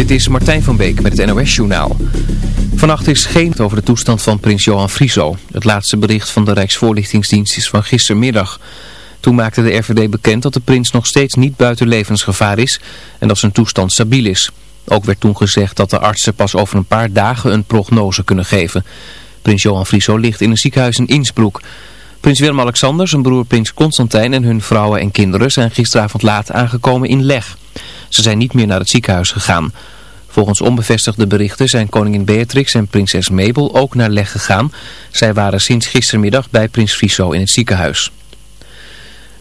Dit is Martijn van Beek met het NOS-journaal. Vannacht is geen over de toestand van prins Johan Frieso. Het laatste bericht van de Rijksvoorlichtingsdienst is van gistermiddag. Toen maakte de RVD bekend dat de prins nog steeds niet buiten levensgevaar is en dat zijn toestand stabiel is. Ook werd toen gezegd dat de artsen pas over een paar dagen een prognose kunnen geven. Prins Johan Frieso ligt in een ziekenhuis in Innsbruck. Prins Willem-Alexander, zijn broer prins Constantijn en hun vrouwen en kinderen zijn gisteravond laat aangekomen in Leg. Ze zijn niet meer naar het ziekenhuis gegaan. Volgens onbevestigde berichten zijn koningin Beatrix en prinses Mabel ook naar Leg gegaan. Zij waren sinds gistermiddag bij prins Friso in het ziekenhuis.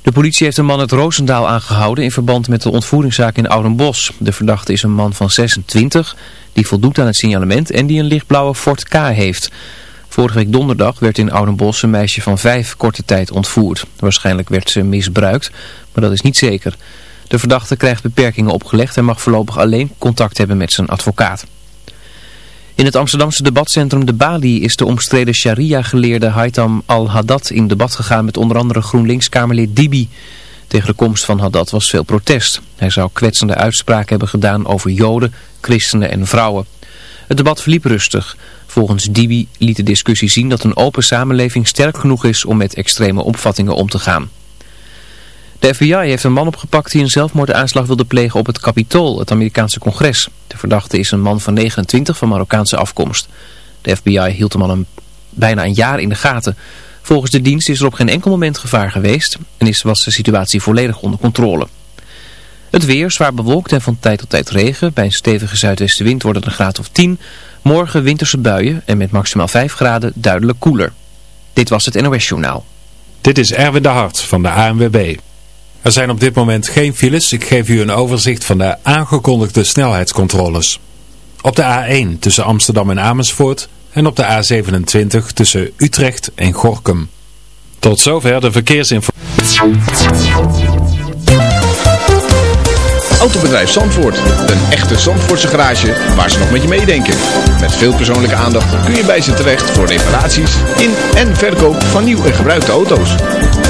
De politie heeft een man uit Roosendaal aangehouden in verband met de ontvoeringszaak in Oudenbos. De verdachte is een man van 26 die voldoet aan het signalement en die een lichtblauwe Ford K heeft. Vorige week donderdag werd in Oudenbos een meisje van vijf korte tijd ontvoerd. Waarschijnlijk werd ze misbruikt, maar dat is niet zeker. De verdachte krijgt beperkingen opgelegd en mag voorlopig alleen contact hebben met zijn advocaat. In het Amsterdamse debatcentrum De Bali is de omstreden sharia-geleerde Haitham al-Haddad in debat gegaan met onder andere GroenLinks-Kamerlid Dibi. Tegen de komst van Haddad was veel protest. Hij zou kwetsende uitspraken hebben gedaan over joden, christenen en vrouwen. Het debat verliep rustig. Volgens Dibi liet de discussie zien dat een open samenleving sterk genoeg is om met extreme opvattingen om te gaan. De FBI heeft een man opgepakt die een zelfmoordaanslag wilde plegen op het Capitool, het Amerikaanse congres. De verdachte is een man van 29 van Marokkaanse afkomst. De FBI hield hem al bijna een jaar in de gaten. Volgens de dienst is er op geen enkel moment gevaar geweest en is, was de situatie volledig onder controle. Het weer zwaar bewolkt en van tijd tot tijd regen. Bij een stevige zuidwestenwind wordt het een graad of 10. Morgen winterse buien en met maximaal 5 graden duidelijk koeler. Dit was het NOS Journaal. Dit is Erwin de Hart van de ANWB. Er zijn op dit moment geen files. Ik geef u een overzicht van de aangekondigde snelheidscontroles. Op de A1 tussen Amsterdam en Amersfoort en op de A27 tussen Utrecht en Gorkum. Tot zover de verkeersinformatie. Autobedrijf Zandvoort. Een echte Zandvoortse garage waar ze nog met je meedenken. Met veel persoonlijke aandacht kun je bij ze terecht voor reparaties in en verkoop van nieuw en gebruikte auto's.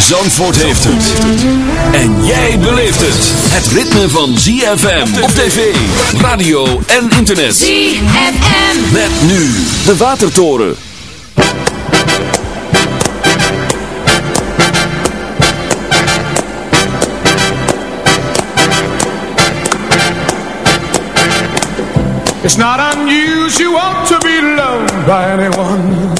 Zandvoort heeft het. En jij beleeft het. Het ritme van ZFM op tv, radio en internet. ZFM. Met nu de Watertoren. It's not unusual to be loved by anyone.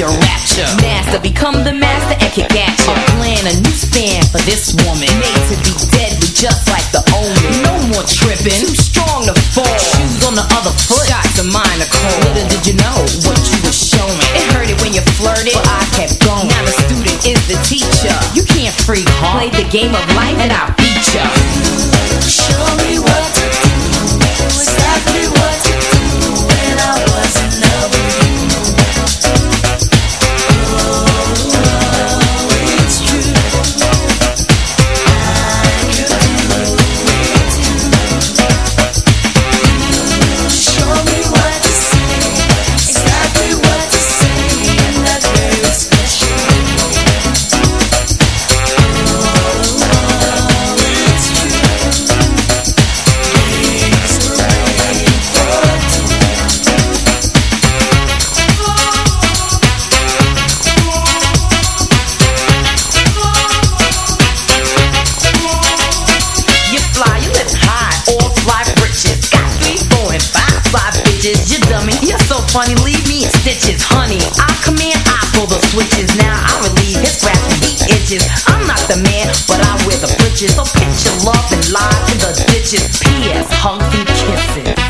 your rapture. Master, become the master and kick at you. I'm a new span for this woman. Made to be deadly just like the omen. No more tripping, too strong to fall. Shoes on the other foot, shots of mine are cold. Little did you know what you were showing. It hurted when you flirted, but I kept going. Now the student is the teacher. You can't freak, huh? Play the game of life and I'll beat you. digits. So pitch your love and lie in the ditches. P.S. Hunky kisses.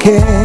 care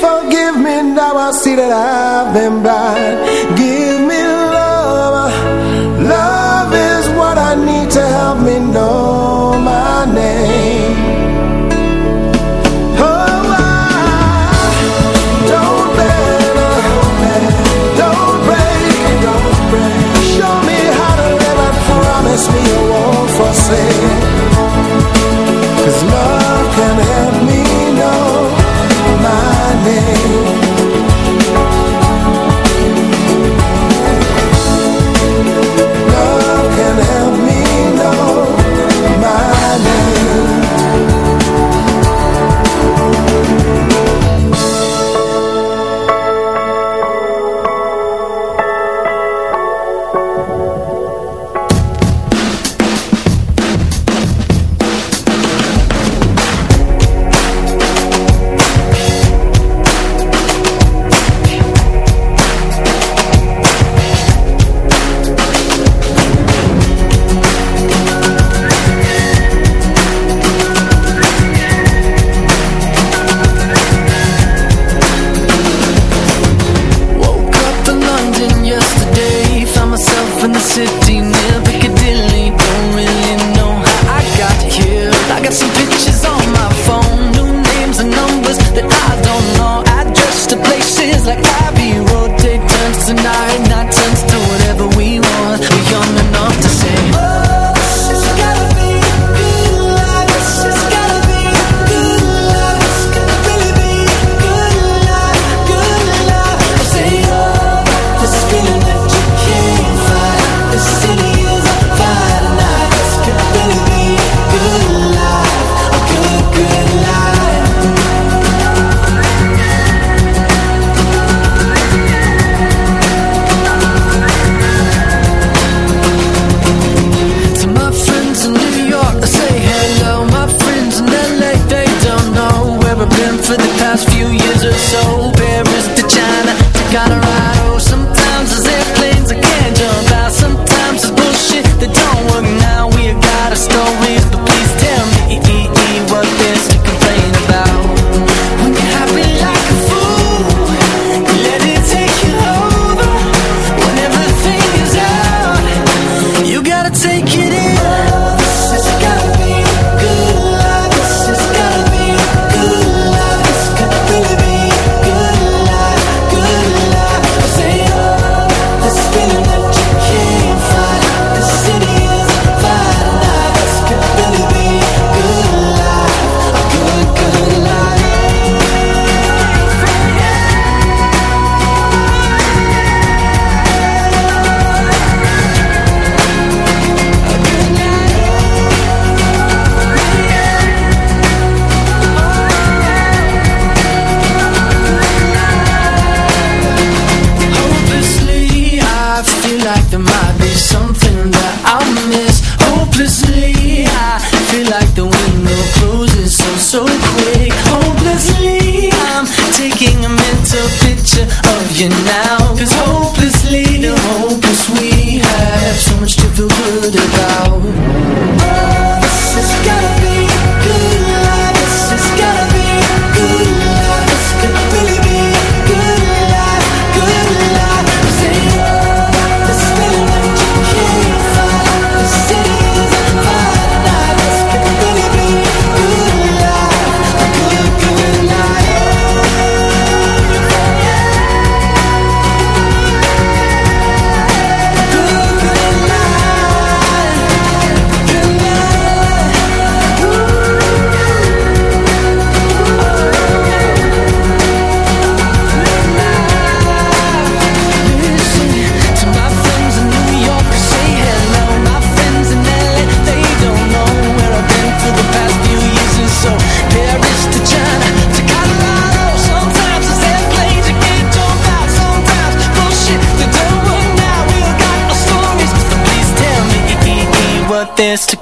forgive me now I see that I've been blind. Give me love, love is what I need to help me know my name. Oh, I don't don't break, don't break. Show me how to live and promise me you won't forsake.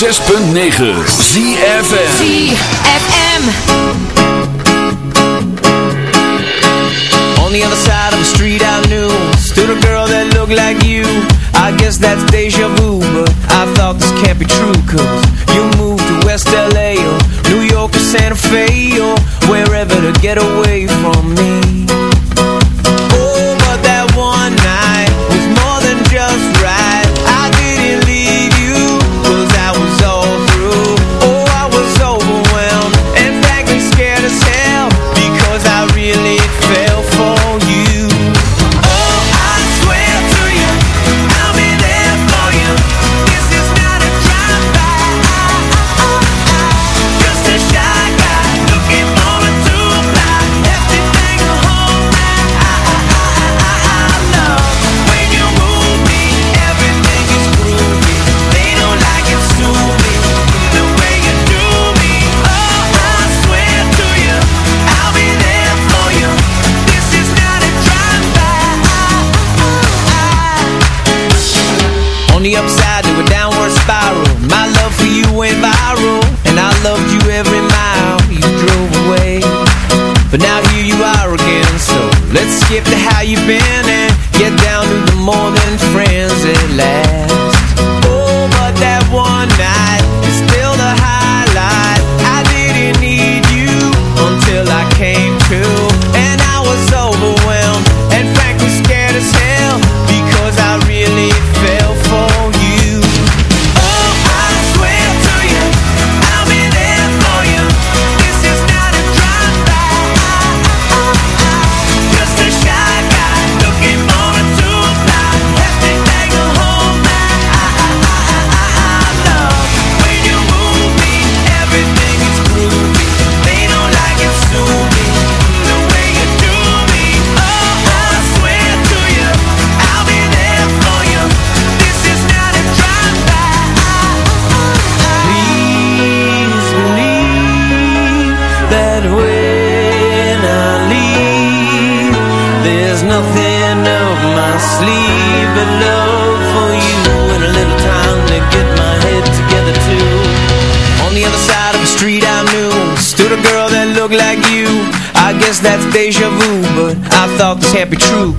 6.9 ZFM ZFM On the other side of the street I knew Stood a girl that looked like you. I guess that's deja vu But I thought this can't be true. can't be true.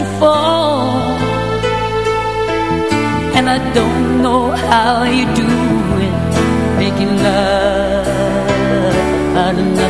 you fall. And I don't know how you do it Making love out of nothing.